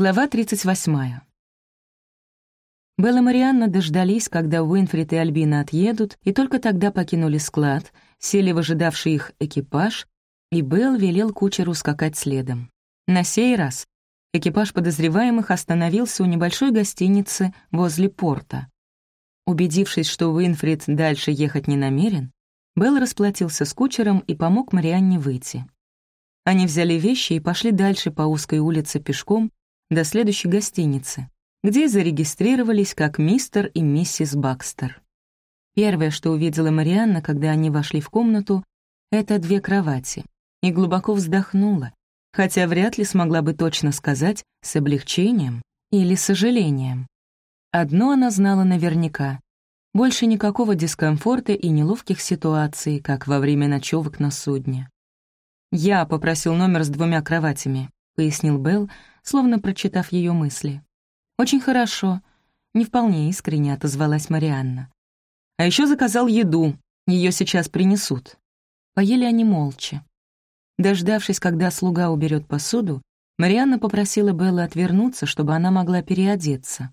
Глава 38. Белл и Марианна дождались, когда Уинфрид и Альбина отъедут, и только тогда покинули склад, сели в ожидавший их экипаж, и Белл велел кучеру скакать следом. На сей раз экипаж подозреваемых остановился у небольшой гостиницы возле порта. Убедившись, что Уинфрид дальше ехать не намерен, Белл расплатился с кучером и помог Марианне выйти. Они взяли вещи и пошли дальше по узкой улице пешком, до следующей гостиницы, где зарегистрировались как мистер и миссис Бакстер. Первое, что увидела Марианна, когда они вошли в комнату, это две кровати, и глубоко вздохнула, хотя вряд ли смогла бы точно сказать, с облегчением или сожалением. Одно она знала наверняка — больше никакого дискомфорта и неловких ситуаций, как во время ночевок на судне. «Я попросил номер с двумя кроватями», — пояснил Белл, словно прочитав ее мысли. «Очень хорошо», — не вполне искренне отозвалась Марианна. «А еще заказал еду, ее сейчас принесут». Поели они молча. Дождавшись, когда слуга уберет посуду, Марианна попросила Белла отвернуться, чтобы она могла переодеться.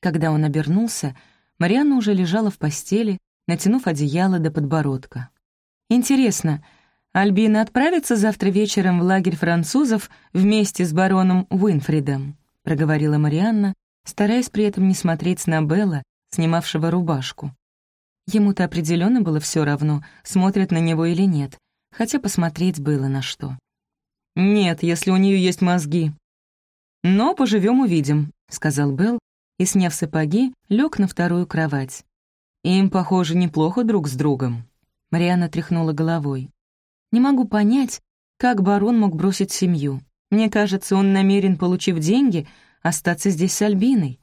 Когда он обернулся, Марианна уже лежала в постели, натянув одеяло до подбородка. «Интересно, Альбина отправится завтра вечером в лагерь французов вместе с бароном Уинфридом», — проговорила Марианна, стараясь при этом не смотреть на Белла, снимавшего рубашку. Ему-то определенно было все равно, смотрят на него или нет, хотя посмотреть было на что. «Нет, если у нее есть мозги». «Но поживем увидим», — сказал Белл, и, сняв сапоги, лег на вторую кровать. «Им, похоже, неплохо друг с другом». Марианна тряхнула головой. Не могу понять, как барон мог бросить семью. Мне кажется, он намерен, получив деньги, остаться здесь с Альбиной.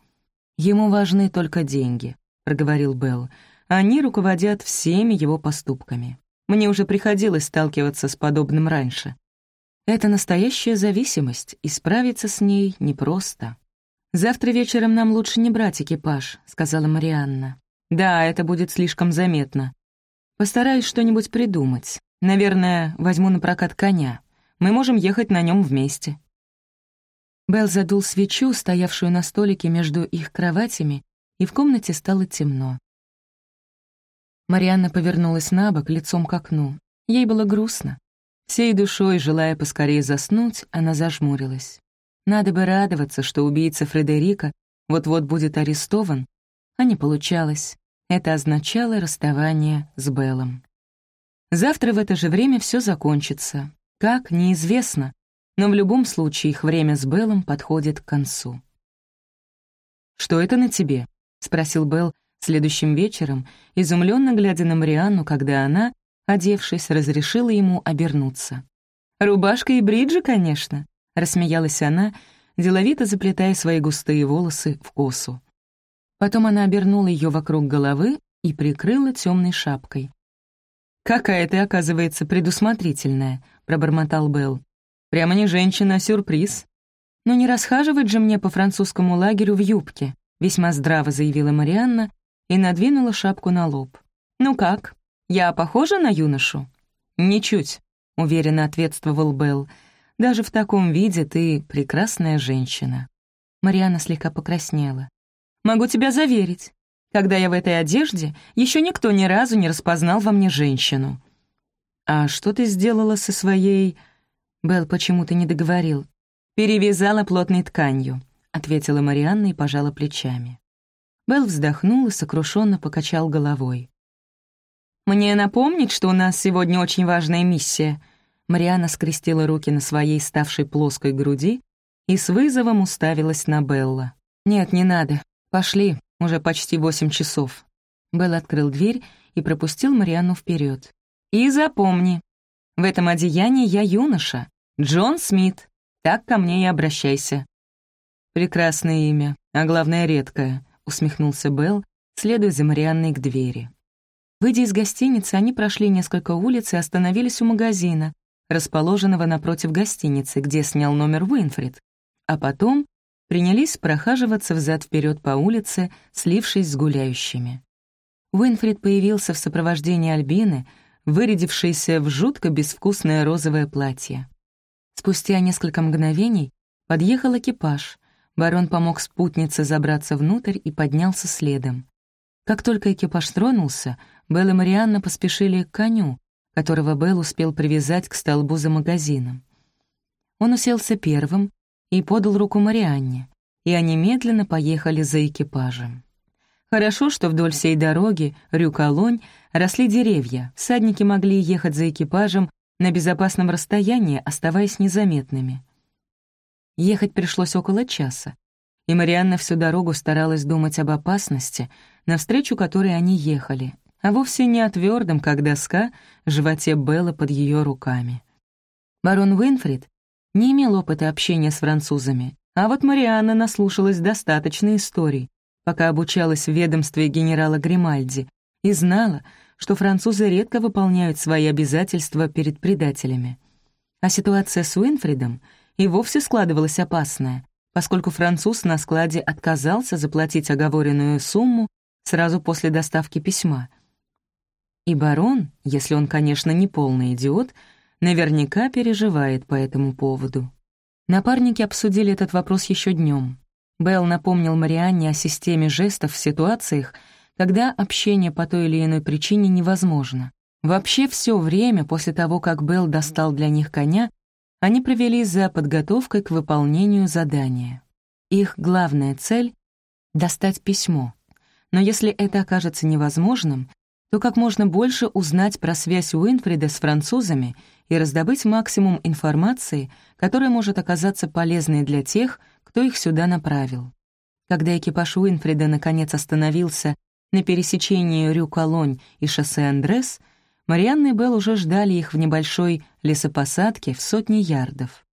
Ему важны только деньги, проговорил Белл. Они руководят всеми его поступками. Мне уже приходилось сталкиваться с подобным раньше. Это настоящая зависимость, и справиться с ней непросто. «Завтра вечером нам лучше не брать экипаж», — сказала Марианна. «Да, это будет слишком заметно. Постараюсь что-нибудь придумать. Наверное, возьму на прокат коня. Мы можем ехать на нем вместе». Белл задул свечу, стоявшую на столике между их кроватями, и в комнате стало темно. Марианна повернулась на бок, лицом к окну. Ей было грустно. Всей душой, желая поскорее заснуть, она зажмурилась. Надо бы радоваться, что убийца Фредерика вот-вот будет арестован, а не получалось. Это означало расставание с Беллом. Завтра в это же время все закончится. Как, неизвестно, но в любом случае их время с Беллом подходит к концу. «Что это на тебе?» — спросил Белл следующим вечером, изумленно глядя на Марианну, когда она, одевшись, разрешила ему обернуться. «Рубашка и бриджи, конечно», — рассмеялась она, деловито заплетая свои густые волосы в косу. Потом она обернула ее вокруг головы и прикрыла темной шапкой. «Какая ты, оказывается, предусмотрительная», — пробормотал Белл. «Прямо не женщина, а сюрприз». «Но не расхаживать же мне по французскому лагерю в юбке», — весьма здраво заявила Марианна и надвинула шапку на лоб. «Ну как, я похожа на юношу?» «Ничуть», — уверенно ответствовал Белл. «Даже в таком виде ты прекрасная женщина». Марианна слегка покраснела. «Могу тебя заверить, когда я в этой одежде, еще никто ни разу не распознал во мне женщину. «А что ты сделала со своей...» Белл почему-то не договорил. «Перевязала плотной тканью», — ответила Марианна и пожала плечами. Белл вздохнул и сокрушенно покачал головой. «Мне напомнить, что у нас сегодня очень важная миссия?» Марианна скрестила руки на своей ставшей плоской груди и с вызовом уставилась на Белла. «Нет, не надо. Пошли, уже почти восемь часов. Белл открыл дверь и пропустил Марианну вперед. «И запомни, в этом одеянии я юноша, Джон Смит. Так ко мне и обращайся». «Прекрасное имя, а главное, редкое», — усмехнулся Белл, следуя за Марианной к двери. Выйдя из гостиницы, они прошли несколько улиц и остановились у магазина, расположенного напротив гостиницы, где снял номер Уинфрид, а потом принялись прохаживаться взад вперед по улице, слившись с гуляющими. Уинфрид появился в сопровождении Альбины, вырядившейся в жутко безвкусное розовое платье. Спустя несколько мгновений подъехал экипаж, Барон помог спутнице забраться внутрь и поднялся следом. Как только экипаж тронулся, Белл и Марианна поспешили к коню, которого Белл успел привязать к столбу за магазином. Он уселся первым и подал руку Марианне, и они медленно поехали за экипажем. Хорошо, что вдоль всей дороги, Рюкалонь, росли деревья, всадники могли ехать за экипажем на безопасном расстоянии, оставаясь незаметными. Ехать пришлось около часа, и Марианна всю дорогу старалась думать об опасности, навстречу которой они ехали, а вовсе не о твердом, как доска, животе Белла под ее руками. Барон Уинфрид не имел опыта общения с французами, а вот Марианна наслушалась достаточно историй, пока обучалась в ведомстве генерала Гримальди, и знала, что французы редко выполняют свои обязательства перед предателями. А ситуация с Уинфридом и вовсе складывалась опасная, поскольку француз на складе отказался заплатить оговоренную сумму сразу после доставки письма. И барон, если он, конечно, не полный идиот, наверняка переживает по этому поводу. Напарники обсудили этот вопрос еще днем. Белл напомнил Марианне о системе жестов в ситуациях, когда общение по той или иной причине невозможно. Вообще все время после того, как Белл достал для них коня, они провели за подготовкой к выполнению задания. Их главная цель — достать письмо. Но если это окажется невозможным, то как можно больше узнать про связь Уинфрида с французами и раздобыть максимум информации, которая может оказаться полезной для тех, кто их сюда направил. Когда экипаж Уинфрида наконец остановился на пересечении Рю-Колонь и шоссе Андрес — Марианна и Белл уже ждали их в небольшой лесопосадке в сотни ярдов.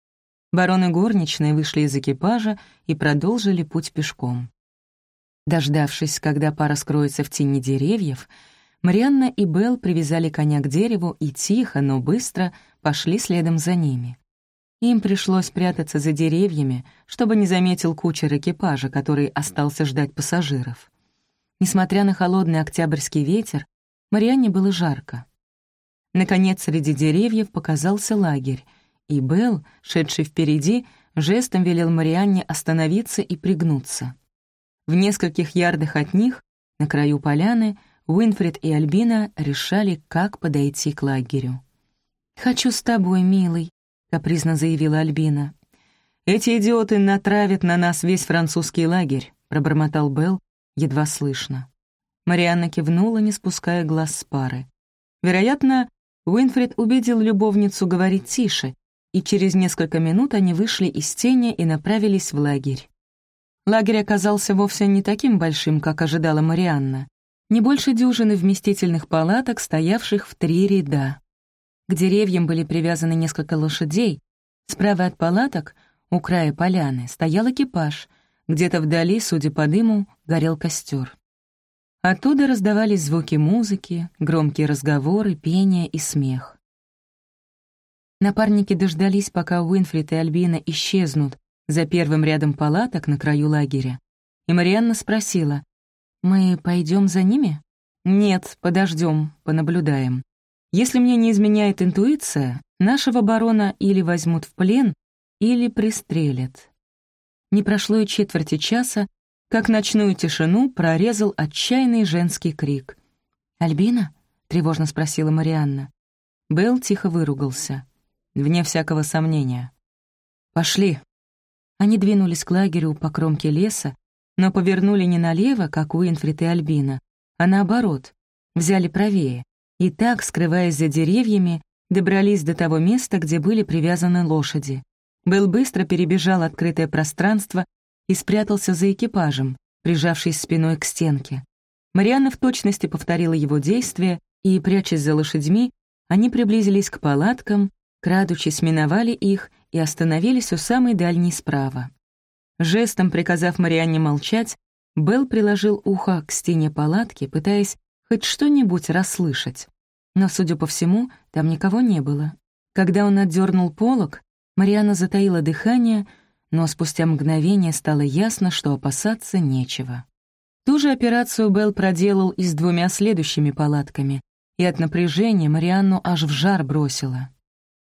Барон и горничные вышли из экипажа и продолжили путь пешком. Дождавшись, когда пара скроется в тени деревьев, Марианна и Белл привязали коня к дереву и тихо, но быстро пошли следом за ними. Им пришлось прятаться за деревьями, чтобы не заметил кучер экипажа, который остался ждать пассажиров. Несмотря на холодный октябрьский ветер, Марианне было жарко. Наконец, среди деревьев показался лагерь, и Белл, шедший впереди, жестом велел Марианне остановиться и пригнуться. В нескольких ярдах от них, на краю поляны, Уинфред и Альбина решали, как подойти к лагерю. «Хочу с тобой, милый», — капризно заявила Альбина. «Эти идиоты натравят на нас весь французский лагерь», — пробормотал Белл, едва слышно. Марианна кивнула, не спуская глаз с пары. Вероятно, Уинфрид убедил любовницу говорить тише, и через несколько минут они вышли из тени и направились в лагерь. Лагерь оказался вовсе не таким большим, как ожидала Марианна. Не больше дюжины вместительных палаток, стоявших в три ряда. К деревьям были привязаны несколько лошадей. Справа от палаток, у края поляны, стоял экипаж. Где-то вдали, судя по дыму, горел костер. Оттуда раздавались звуки музыки, громкие разговоры, пение и смех. Напарники дождались, пока Уинфрид и Альбина исчезнут за первым рядом палаток на краю лагеря. И Марианна спросила, «Мы пойдем за ними?» «Нет, подождем, понаблюдаем. Если мне не изменяет интуиция, нашего барона или возьмут в плен, или пристрелят». Не прошло и четверти часа, как ночную тишину прорезал отчаянный женский крик. «Альбина?» — тревожно спросила Марианна. Белл тихо выругался. Вне всякого сомнения. «Пошли». Они двинулись к лагерю по кромке леса, но повернули не налево, как Уинфрид и Альбина, а наоборот, взяли правее, и так, скрываясь за деревьями, добрались до того места, где были привязаны лошади. Белл быстро перебежал открытое пространство и спрятался за экипажем, прижавшись спиной к стенке. Марианна в точности повторила его действия, и, прячась за лошадьми, они приблизились к палаткам, крадучись, миновали их и остановились у самой дальней справа. Жестом приказав Марианне молчать, Белл приложил ухо к стене палатки, пытаясь хоть что-нибудь расслышать. Но, судя по всему, там никого не было. Когда он отдернул полог, Марианна затаила дыхание — но спустя мгновение стало ясно, что опасаться нечего. Ту же операцию Белл проделал и с двумя следующими палатками, и от напряжения Марианну аж в жар бросила.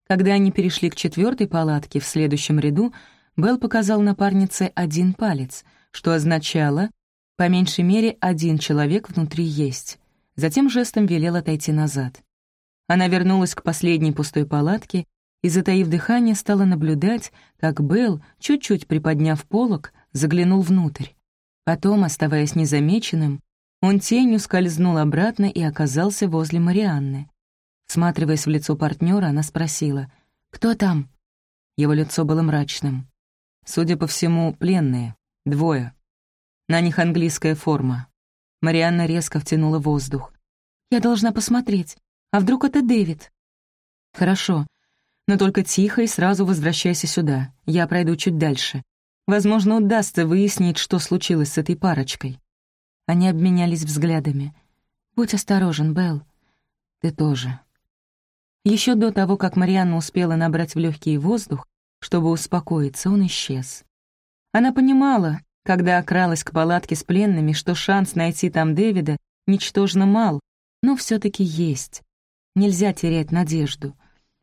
Когда они перешли к четвертой палатке в следующем ряду, Белл показал напарнице один палец, что означало, по меньшей мере, один человек внутри есть. Затем жестом велел отойти назад. Она вернулась к последней пустой палатке и, затаив дыхание, стала наблюдать, как Белл, чуть-чуть приподняв полог, заглянул внутрь. Потом, оставаясь незамеченным, он тенью скользнул обратно и оказался возле Марианны. Всматриваясь в лицо партнера, она спросила, «Кто там?» Его лицо было мрачным. Судя по всему, пленные. Двое. На них английская форма. Марианна резко втянула воздух. «Я должна посмотреть. А вдруг это Дэвид?» «Хорошо. Но только тихо и сразу возвращайся сюда. Я пройду чуть дальше. Возможно, удастся выяснить, что случилось с этой парочкой». Они обменялись взглядами. «Будь осторожен, Белл. Ты тоже». Еще до того, как Марианна успела набрать в легкий воздух, чтобы успокоиться, он исчез. Она понимала, когда окралась к палатке с пленными, что шанс найти там Дэвида ничтожно мал, но все таки есть. Нельзя терять надежду.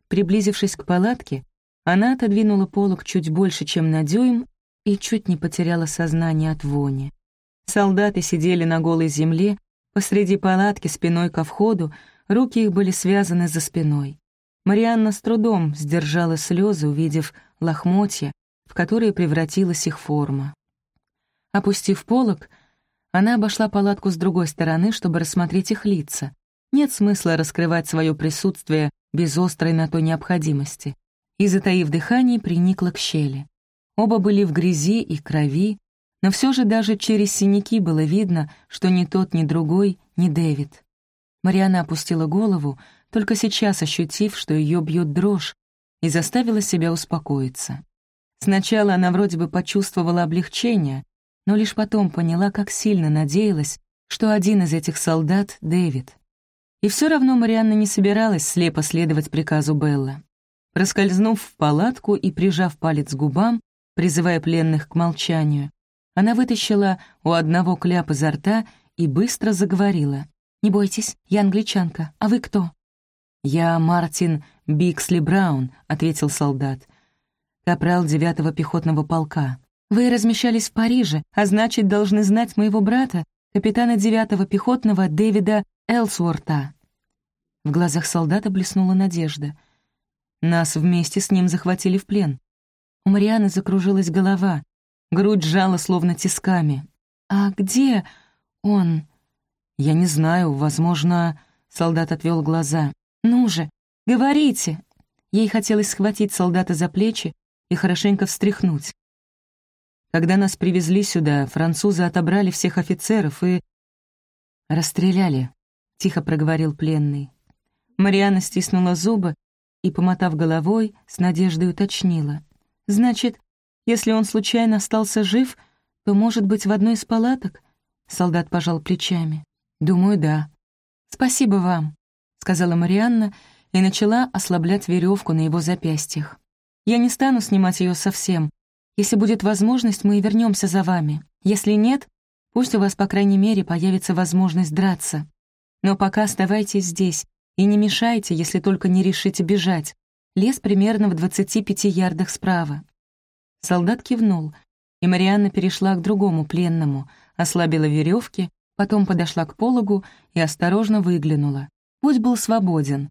Приблизившись к палатке, она отодвинула полог чуть больше, чем на дюйм, и чуть не потеряла сознание от вони. Солдаты сидели на голой земле, посреди палатки спиной ко входу, руки их были связаны за спиной. Марианна с трудом сдержала слезы, увидев лохмотья, в которые превратилась их форма. Опустив полог, она обошла палатку с другой стороны, чтобы рассмотреть их лица. Нет смысла раскрывать свое присутствие без острой на то необходимости. И, затаив дыхание, приникла к щели. Оба были в грязи и крови, но все же даже через синяки было видно, что ни тот, ни другой, ни Дэвид. Мариана опустила голову, только сейчас ощутив, что ее бьет дрожь, и заставила себя успокоиться. Сначала она вроде бы почувствовала облегчение, но лишь потом поняла, как сильно надеялась, что один из этих солдат — Дэвид. И все равно Марианна не собиралась слепо следовать приказу Белла. Проскользнув в палатку и прижав палец к губам, призывая пленных к молчанию, она вытащила у одного кляп изо рта и быстро заговорила. «Не бойтесь, я англичанка, а вы кто?» «Я Мартин Биксли Браун», — ответил солдат. «Капрал девятого пехотного полка. Вы размещались в Париже, а значит, должны знать моего брата, капитана девятого пехотного Дэвида Элсуорта». В глазах солдата блеснула надежда. Нас вместе с ним захватили в плен. У Марианы закружилась голова, грудь сжала словно тисками. «А где он?» «Я не знаю, возможно...» Солдат отвел глаза. «Ну же, говорите!» Ей хотелось схватить солдата за плечи и хорошенько встряхнуть. Когда нас привезли сюда, французы отобрали всех офицеров и... «Расстреляли», — тихо проговорил пленный. Мариана стиснула зубы и, помотав головой, с надеждой уточнила. «Значит, если он случайно остался жив, то, может быть, в одной из палаток?» Солдат пожал плечами. «Думаю, да». «Спасибо вам», — сказала Марианна и начала ослаблять веревку на его запястьях. «Я не стану снимать ее совсем. Если будет возможность, мы и вернемся за вами. Если нет, пусть у вас, по крайней мере, появится возможность драться. Но пока оставайтесь здесь и не мешайте, если только не решите бежать. Лес примерно в 25 ярдах справа». Солдат кивнул, и Марианна перешла к другому пленному, ослабила веревки потом подошла к пологу и осторожно выглянула. Путь был свободен.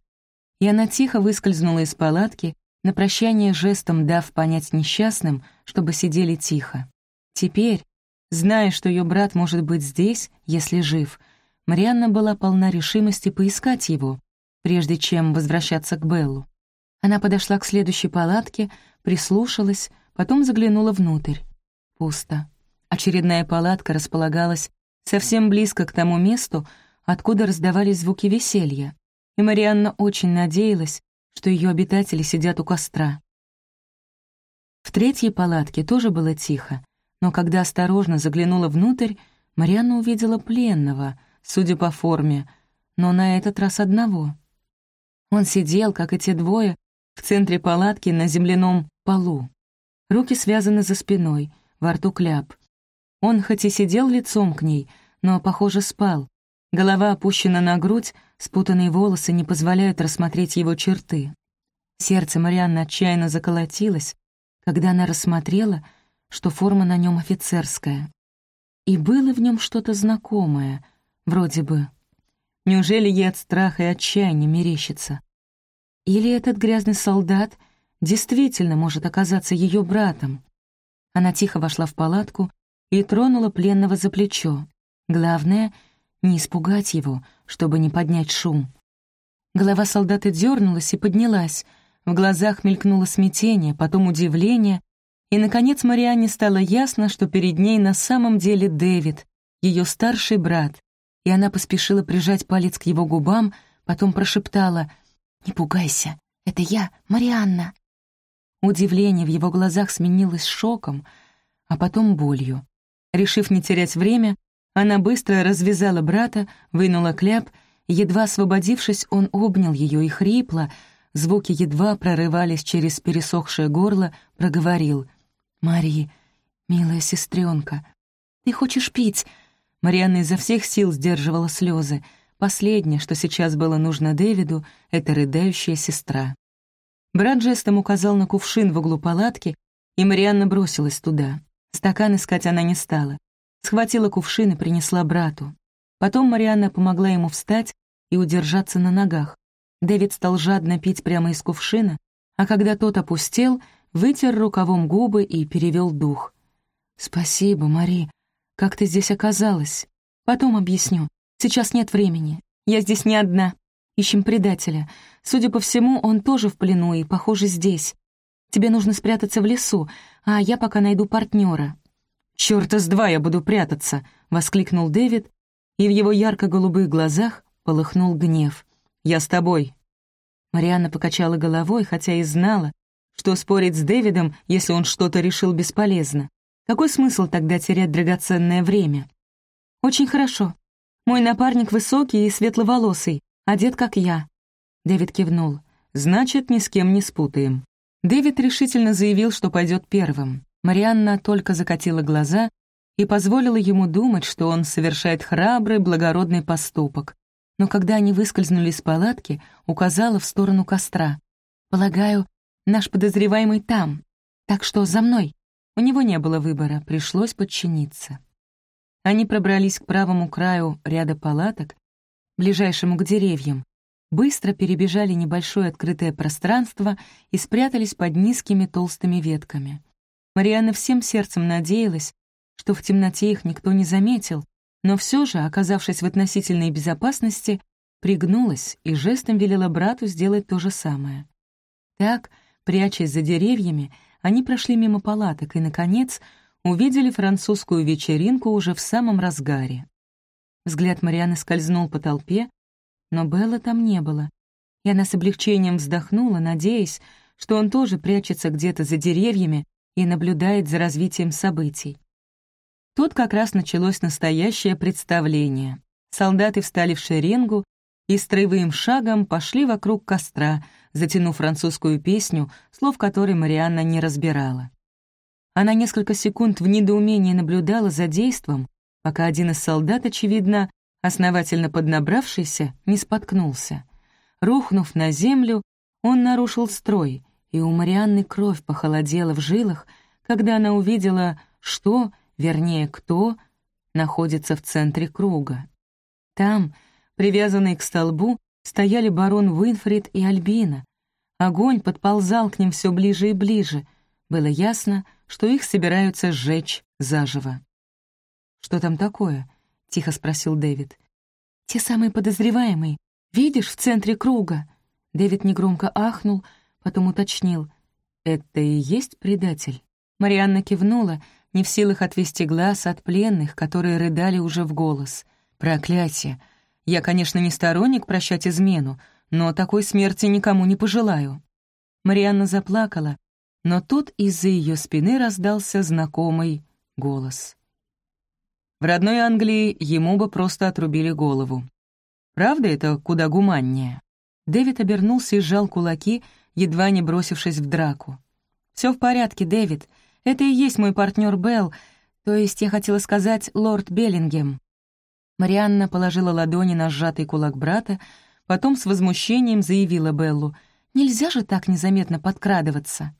И она тихо выскользнула из палатки, на прощание жестом дав понять несчастным, чтобы сидели тихо. Теперь, зная, что ее брат может быть здесь, если жив, Марианна была полна решимости поискать его, прежде чем возвращаться к Беллу. Она подошла к следующей палатке, прислушалась, потом заглянула внутрь. Пусто. Очередная палатка располагалась совсем близко к тому месту, откуда раздавались звуки веселья, и Марианна очень надеялась, что ее обитатели сидят у костра. В третьей палатке тоже было тихо, но когда осторожно заглянула внутрь, Марианна увидела пленного, судя по форме, но на этот раз одного. Он сидел, как и те двое, в центре палатки на земляном полу. Руки связаны за спиной, во рту кляп. Он хоть и сидел лицом к ней, но, похоже, спал. Голова опущена на грудь, спутанные волосы не позволяют рассмотреть его черты. Сердце Марианны отчаянно заколотилось, когда она рассмотрела, что форма на нем офицерская. И было в нем что-то знакомое, вроде бы. Неужели ей от страха и отчаяния мерещится? Или этот грязный солдат действительно может оказаться ее братом? Она тихо вошла в палатку и тронула пленного за плечо. Главное — не испугать его, чтобы не поднять шум. Голова солдата дернулась и поднялась, в глазах мелькнуло смятение, потом удивление, и, наконец, Марианне стало ясно, что перед ней на самом деле Дэвид, ее старший брат, и она поспешила прижать палец к его губам, потом прошептала «Не пугайся, это я, Марианна». Удивление в его глазах сменилось шоком, а потом болью. Решив не терять время, она быстро развязала брата, вынула кляп, едва освободившись, он обнял ее и хрипло, звуки едва прорывались через пересохшее горло, проговорил «Мари, милая сестренка, ты хочешь пить?» Марианна изо всех сил сдерживала слезы. Последнее, что сейчас было нужно Дэвиду, — это рыдающая сестра. Брат жестом указал на кувшин в углу палатки, и Марианна бросилась туда. Стакан искать она не стала. Схватила кувшин и принесла брату. Потом Марианна помогла ему встать и удержаться на ногах. Дэвид стал жадно пить прямо из кувшина, а когда тот опустел, вытер рукавом губы и перевел дух. «Спасибо, Мари. Как ты здесь оказалась? Потом объясню. Сейчас нет времени. Я здесь не одна. Ищем предателя. Судя по всему, он тоже в плену и, похоже, здесь. Тебе нужно спрятаться в лесу, а я пока найду партнера. «Чёрта с два я буду прятаться!» — воскликнул Дэвид, и в его ярко-голубых глазах полыхнул гнев. «Я с тобой!» Марианна покачала головой, хотя и знала, что спорить с Дэвидом, если он что-то решил бесполезно. Какой смысл тогда терять драгоценное время? «Очень хорошо. Мой напарник высокий и светловолосый, одет как я». Дэвид кивнул. «Значит, ни с кем не спутаем». Дэвид решительно заявил, что пойдет первым. Марианна только закатила глаза и позволила ему думать, что он совершает храбрый, благородный поступок. Но когда они выскользнули из палатки, указала в сторону костра. «Полагаю, наш подозреваемый там, так что за мной». У него не было выбора, пришлось подчиниться. Они пробрались к правому краю ряда палаток, ближайшему к деревьям, быстро перебежали небольшое открытое пространство и спрятались под низкими толстыми ветками. Марианна всем сердцем надеялась, что в темноте их никто не заметил, но все же, оказавшись в относительной безопасности, пригнулась и жестом велела брату сделать то же самое. Так, прячась за деревьями, они прошли мимо палаток и, наконец, увидели французскую вечеринку уже в самом разгаре. Взгляд Марианы скользнул по толпе, но Белла там не было, и она с облегчением вздохнула, надеясь, что он тоже прячется где-то за деревьями и наблюдает за развитием событий. Тут как раз началось настоящее представление. Солдаты встали в шеренгу и строевым шагом пошли вокруг костра, затянув французскую песню, слов которой Марианна не разбирала. Она несколько секунд в недоумении наблюдала за действом, пока один из солдат, очевидно, основательно поднабравшийся, не споткнулся. Рухнув на землю, он нарушил строй, и у Марианны кровь похолодела в жилах, когда она увидела, что, вернее, кто, находится в центре круга. Там, привязанные к столбу, стояли барон Уинфрид и Альбина. Огонь подползал к ним все ближе и ближе. Было ясно, что их собираются сжечь заживо. «Что там такое?» — тихо спросил Дэвид. «Те самые подозреваемые. Видишь, в центре круга?» Дэвид негромко ахнул, потом уточнил. «Это и есть предатель?» Марианна кивнула, не в силах отвести глаз от пленных, которые рыдали уже в голос. «Проклятие! Я, конечно, не сторонник прощать измену, но такой смерти никому не пожелаю». Марианна заплакала, но тут из-за ее спины раздался знакомый голос. В родной Англии ему бы просто отрубили голову. Правда, это куда гуманнее? Дэвид обернулся и сжал кулаки, едва не бросившись в драку. Все в порядке, Дэвид. Это и есть мой партнер Белл, то есть я хотела сказать лорд Беллингем». Марианна положила ладони на сжатый кулак брата, потом с возмущением заявила Беллу, «Нельзя же так незаметно подкрадываться».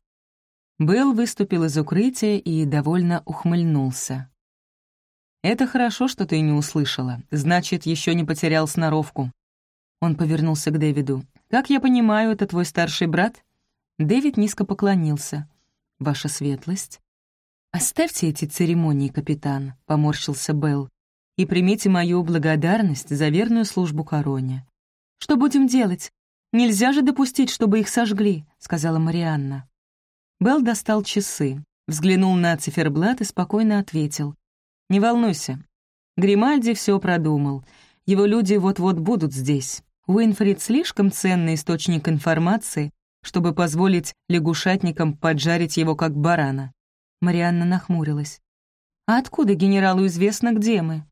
Белл выступил из укрытия и довольно ухмыльнулся. «Это хорошо, что ты не услышала. Значит, еще не потерял сноровку». Он повернулся к Дэвиду. «Как я понимаю, это твой старший брат?» Дэвид низко поклонился. «Ваша светлость». «Оставьте эти церемонии, капитан», — поморщился Белл, «и примите мою благодарность за верную службу короне». «Что будем делать? Нельзя же допустить, чтобы их сожгли», — сказала Марианна. Белл достал часы, взглянул на циферблат и спокойно ответил. «Не волнуйся. Гримальди все продумал. Его люди вот-вот будут здесь. Уинфрид слишком ценный источник информации, чтобы позволить лягушатникам поджарить его как барана». Марианна нахмурилась. «А откуда генералу известно, где мы?»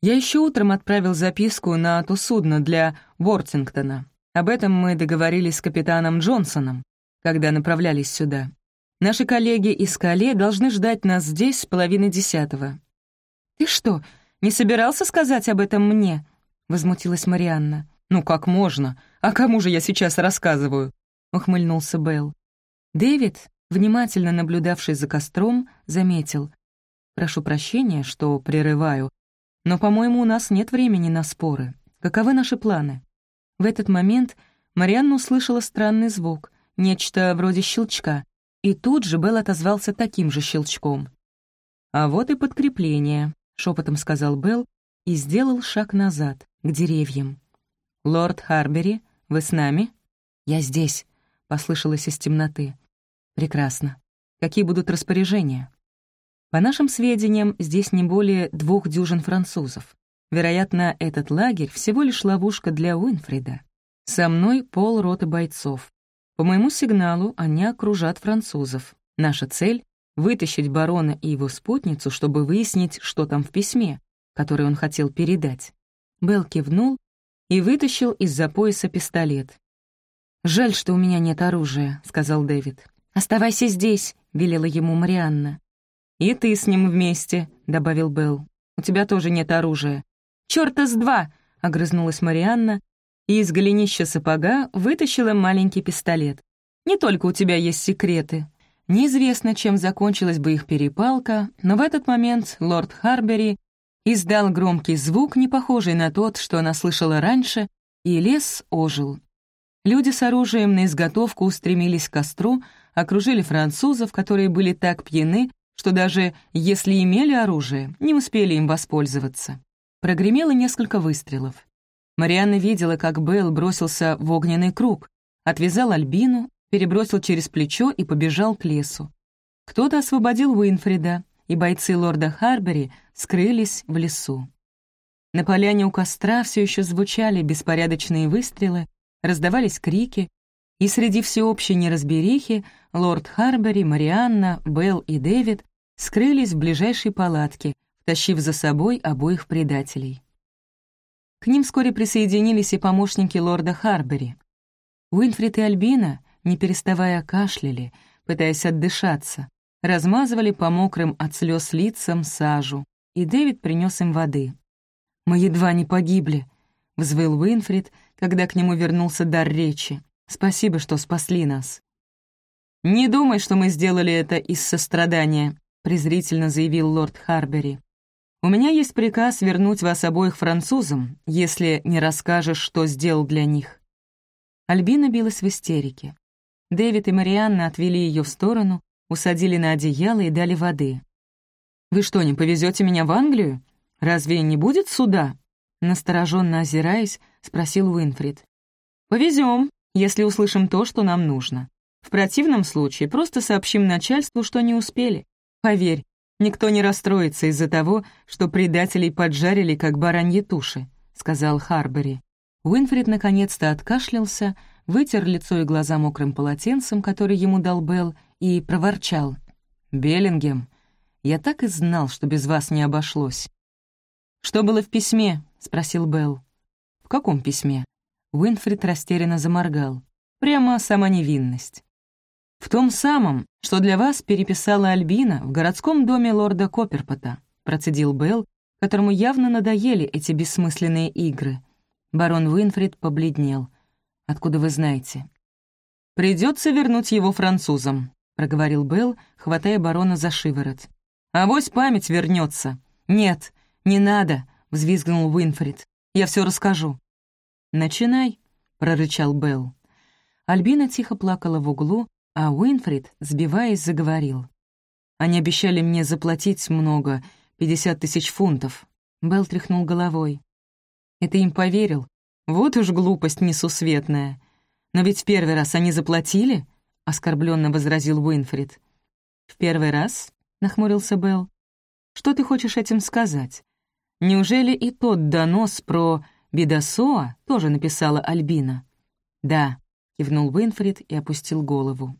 «Я еще утром отправил записку на то судно для Вортингтона. Об этом мы договорились с капитаном Джонсоном, когда направлялись сюда. Наши коллеги из Кале должны ждать нас здесь с половины десятого». «Ты что, не собирался сказать об этом мне?» — возмутилась Марианна. «Ну как можно? А кому же я сейчас рассказываю?» — ухмыльнулся Белл. Дэвид, внимательно наблюдавший за костром, заметил. «Прошу прощения, что прерываю, но, по-моему, у нас нет времени на споры. Каковы наши планы?» В этот момент Марианна услышала странный звук, нечто вроде щелчка, и тут же Белл отозвался таким же щелчком. «А вот и подкрепление», — шепотом сказал Белл и сделал шаг назад, к деревьям. «Лорд Харбери, вы с нами?» «Я здесь», — послышалось из темноты. «Прекрасно. Какие будут распоряжения?» По нашим сведениям, здесь не более двух дюжин французов. Вероятно, этот лагерь — всего лишь ловушка для Уинфрида. Со мной пол роты бойцов. По моему сигналу они окружат французов. Наша цель — вытащить барона и его спутницу, чтобы выяснить, что там в письме, которое он хотел передать. Белл кивнул и вытащил из-за пояса пистолет. «Жаль, что у меня нет оружия», — сказал Дэвид. «Оставайся здесь», — велела ему Марианна. «И ты с ним вместе», — добавил Белл. «У тебя тоже нет оружия». «Чёрта с два!» — огрызнулась Марианна и из голенища сапога вытащила маленький пистолет. «Не только у тебя есть секреты». Неизвестно, чем закончилась бы их перепалка, но в этот момент лорд Харбери издал громкий звук, не похожий на тот, что она слышала раньше, и лес ожил. Люди с оружием на изготовку устремились к костру, окружили французов, которые были так пьяны, что даже если имели оружие, не успели им воспользоваться. Прогремело несколько выстрелов. Марианна видела, как Белл бросился в огненный круг, отвязал Альбину, перебросил через плечо и побежал к лесу. Кто-то освободил Уинфрида, и бойцы лорда Харбери скрылись в лесу. На поляне у костра все еще звучали беспорядочные выстрелы, раздавались крики, и среди всеобщей неразберихи лорд Харбери, Марианна, Белл и Дэвид скрылись в ближайшей палатке, тащив за собой обоих предателей. К ним вскоре присоединились и помощники лорда Харбери. Уинфрид и Альбина, не переставая, кашляли, пытаясь отдышаться, размазывали по мокрым от слез лицам сажу, и Дэвид принес им воды. «Мы едва не погибли», — взвыл Уинфрид, когда к нему вернулся дар речи. «Спасибо, что спасли нас». «Не думай, что мы сделали это из сострадания», — презрительно заявил лорд Харбери. «У меня есть приказ вернуть вас обоих французам, если не расскажешь, что сделал для них». Альбина билась в истерике. Дэвид и Марианна отвели ее в сторону, усадили на одеяло и дали воды. «Вы что, не повезете меня в Англию? Разве не будет суда?» Настороженно озираясь, спросил Уинфрид. «Повезем, если услышим то, что нам нужно. В противном случае просто сообщим начальству, что не успели. Поверь, «Никто не расстроится из-за того, что предателей поджарили, как бараньи туши», — сказал Харбери. Уинфрид наконец-то откашлялся, вытер лицо и глаза мокрым полотенцем, который ему дал Белл, и проворчал. «Беллингем, я так и знал, что без вас не обошлось». «Что было в письме?» — спросил Белл. «В каком письме?» Уинфрид растерянно заморгал. «Прямо сама невинность. «В том самом, что для вас переписала Альбина в городском доме лорда Копперпота», процедил Белл, которому явно надоели эти бессмысленные игры. Барон Уинфрид побледнел. «Откуда вы знаете?» «Придется вернуть его французам. Проговорил Белл, хватая барона за шиворот. «Авось память вернется. «Нет, не надо», — взвизгнул Уинфрид. «Я все расскажу». «Начинай», — прорычал Белл. Альбина тихо плакала в углу, а Уинфрид, сбиваясь, заговорил. «Они обещали мне заплатить много, пятьдесят тысяч фунтов». Белл тряхнул головой. «И ты им поверил? Вот уж глупость несусветная. Но ведь в первый раз они заплатили?» — оскорбленно возразил Уинфрид. «В первый раз?» — нахмурился Белл. «Что ты хочешь этим сказать? Неужели и тот донос про Бедосоа тоже написала Альбина?» «Да», — кивнул Уинфрид и опустил голову.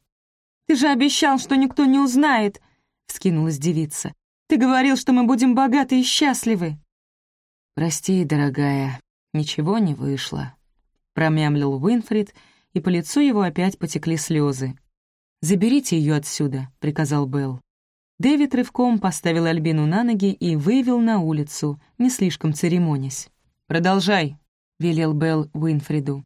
«Ты же обещал, что никто не узнает!» — вскинулась девица. «Ты говорил, что мы будем богаты и счастливы!» «Прости, дорогая, ничего не вышло», — промямлил Уинфрид, и по лицу его опять потекли слезы. «Заберите ее отсюда», — приказал Белл. Дэвид рывком поставил Альбину на ноги и вывел на улицу, не слишком церемонясь. «Продолжай», — велел Белл Уинфриду.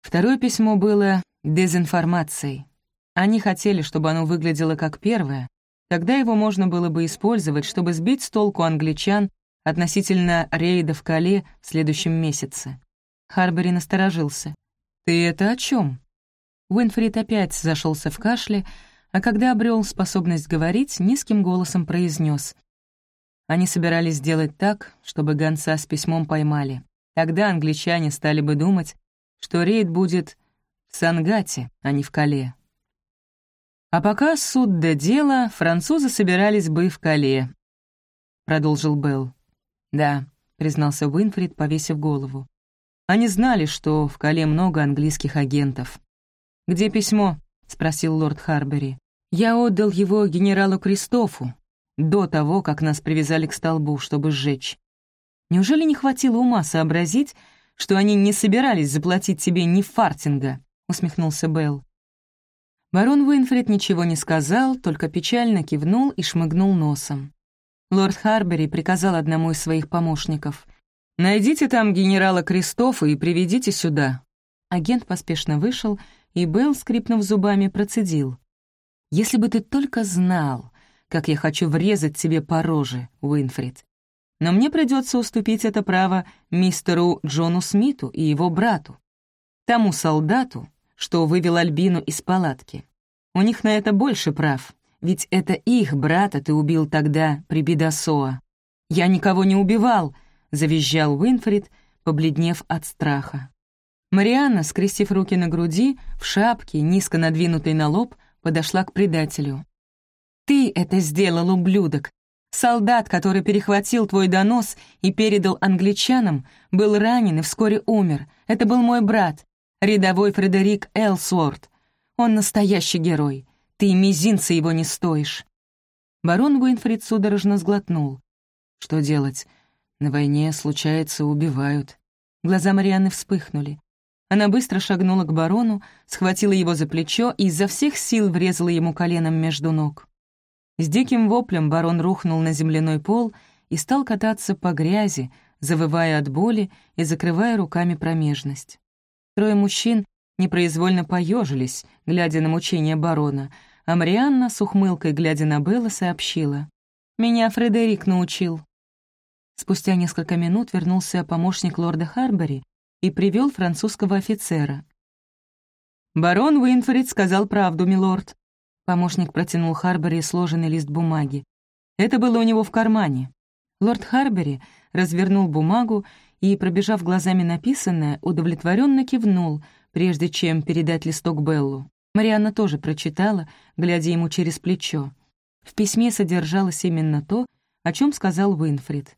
Второе письмо было дезинформацией. Они хотели, чтобы оно выглядело как первое, тогда его можно было бы использовать, чтобы сбить с толку англичан относительно рейда в Кале в следующем месяце. Харбери насторожился. «Ты это о чем? Уинфрид опять зашелся в кашле, а когда обрел способность говорить, низким голосом произнес: Они собирались сделать так, чтобы гонца с письмом поймали. Тогда англичане стали бы думать, что рейд будет в Сангате, а не в Кале. А пока суд до дела, французы собирались бы в Кале, — продолжил Белл. «Да», — признался Уинфрид, повесив голову. «Они знали, что в Кале много английских агентов». «Где письмо?» — спросил лорд Харбери. Я отдал его генералу Кристофу до того, как нас привязали к столбу, чтобы сжечь. Неужели не хватило ума сообразить, что они не собирались заплатить тебе ни фартинга?» — усмехнулся Белл. Барон Уинфрид ничего не сказал, только печально кивнул и шмыгнул носом. Лорд Харбери приказал одному из своих помощников. «Найдите там генерала Кристофа и приведите сюда». Агент поспешно вышел, и Белл, скрипнув зубами, процедил. Если бы ты только знал, как я хочу врезать тебе по роже, Уинфрид. Но мне придется уступить это право мистеру Джону Смиту и его брату, тому солдату, что вывел Альбину из палатки. У них на это больше прав, ведь это их брата ты убил тогда при Бедосоа. «Я никого не убивал», — завизжал Уинфрид, побледнев от страха. Марианна, скрестив руки на груди, в шапке, низко надвинутой на лоб, подошла к предателю. «Ты это сделал, ублюдок! Солдат, который перехватил твой донос и передал англичанам, был ранен и вскоре умер. Это был мой брат, рядовой Фредерик Элсворт. Он настоящий герой. Ты мизинца его не стоишь». Барон Уинфрид судорожно сглотнул. «Что делать? На войне, случается, убивают». Глаза Марианны вспыхнули. Она быстро шагнула к барону, схватила его за плечо и изо всех сил врезала ему коленом между ног. С диким воплем барон рухнул на земляной пол и стал кататься по грязи, завывая от боли и закрывая руками промежность. Трое мужчин непроизвольно поежились, глядя на мучения барона, а Марианна, с ухмылкой глядя на Белла, сообщила. «Меня Фредерик научил». Спустя несколько минут вернулся помощник лорда Харбери и привел французского офицера. «Барон Уинфрид сказал правду, милорд». Помощник протянул Харбери сложенный лист бумаги. Это было у него в кармане. Лорд Харбери развернул бумагу и, пробежав глазами написанное, удовлетворенно кивнул, прежде чем передать листок Беллу. Марианна тоже прочитала, глядя ему через плечо. В письме содержалось именно то, о чем сказал Уинфрид.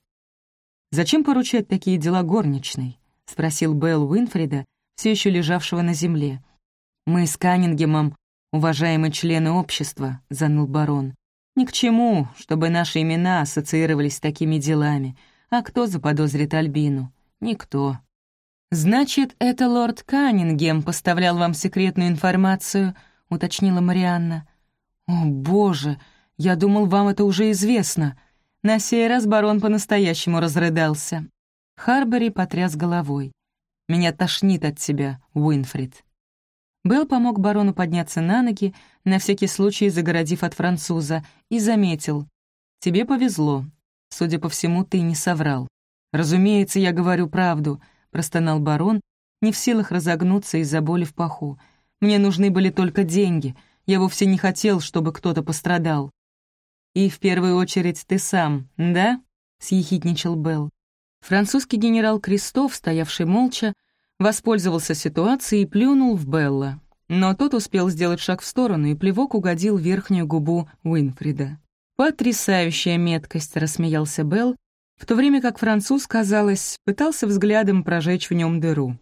«Зачем поручать такие дела горничной? — спросил Белл Уинфрида, все еще лежавшего на земле. «Мы с Каннингемом, уважаемые члены общества», — заныл барон. «Ни к чему, чтобы наши имена ассоциировались с такими делами. А кто заподозрит Альбину? Никто». «Значит, это лорд Каннингем поставлял вам секретную информацию», — уточнила Марианна. «О, боже, я думал, вам это уже известно». На сей раз барон по-настоящему разрыдался. Харбери потряс головой. «Меня тошнит от тебя, Уинфрид». Белл помог барону подняться на ноги, на всякий случай загородив от француза, и заметил. «Тебе повезло. Судя по всему, ты не соврал». «Разумеется, я говорю правду», — простонал барон, не в силах разогнуться из-за боли в паху. «Мне нужны были только деньги. Я вовсе не хотел, чтобы кто-то пострадал». «И в первую очередь ты сам, да?» — съехидничал Белл. Французский генерал Крестов, стоявший молча, воспользовался ситуацией и плюнул в Белла. Но тот успел сделать шаг в сторону, и плевок угодил верхнюю губу Уинфрида. «Потрясающая меткость!» — рассмеялся Белл, в то время как француз, казалось, пытался взглядом прожечь в нем дыру.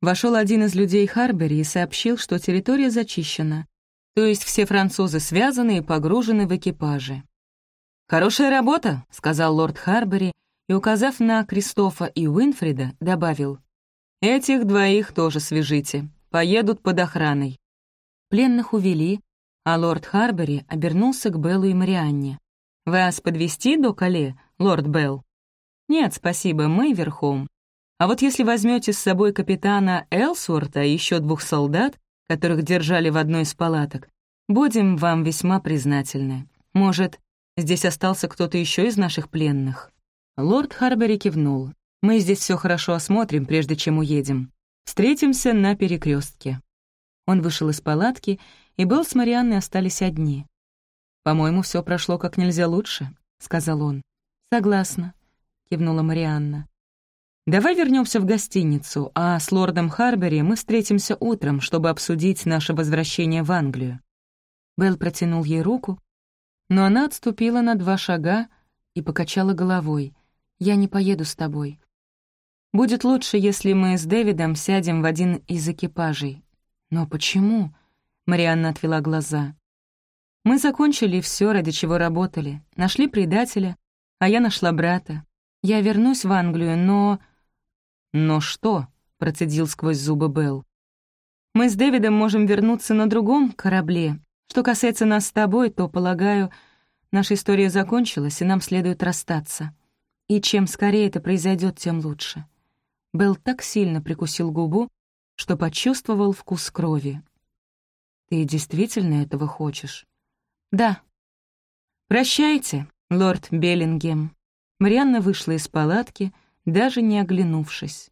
Вошел один из людей Харбери и сообщил, что территория зачищена, то есть все французы связаны и погружены в экипажи. «Хорошая работа», — сказал лорд Харбери, и, указав на Кристофа и Уинфрида, добавил, «Этих двоих тоже свяжите, поедут под охраной». Пленных увели, а лорд Харбери обернулся к Беллу и Марианне. «Вас подвести до Кале, лорд Белл?» «Нет, спасибо, мы верхом. А вот если возьмете с собой капитана Элсуорта и еще двух солдат, которых держали в одной из палаток, будем вам весьма признательны. Может, здесь остался кто-то еще из наших пленных?» Лорд Харбери кивнул. «Мы здесь все хорошо осмотрим, прежде чем уедем. Встретимся на перекрестке. Он вышел из палатки, и Белл с Марианной остались одни. «По-моему, все прошло как нельзя лучше», — сказал он. «Согласна», — кивнула Марианна. «Давай вернемся в гостиницу, а с лордом Харбери мы встретимся утром, чтобы обсудить наше возвращение в Англию». Белл протянул ей руку, но она отступила на два шага и покачала головой — я не поеду с тобой. Будет лучше, если мы с Дэвидом сядем в один из экипажей. Но почему? Марианна отвела глаза. Мы закончили все, ради чего работали. Нашли предателя, а я нашла брата. Я вернусь в Англию, но... «Но что?» — процедил сквозь зубы Белл. «Мы с Дэвидом можем вернуться на другом корабле. Что касается нас с тобой, то, полагаю, наша история закончилась, и нам следует расстаться. И чем скорее это произойдет, тем лучше. Белл так сильно прикусил губу, что почувствовал вкус крови. «Ты действительно этого хочешь?» «Да». «Прощайте, лорд Беллингем». Марианна вышла из палатки, даже не оглянувшись.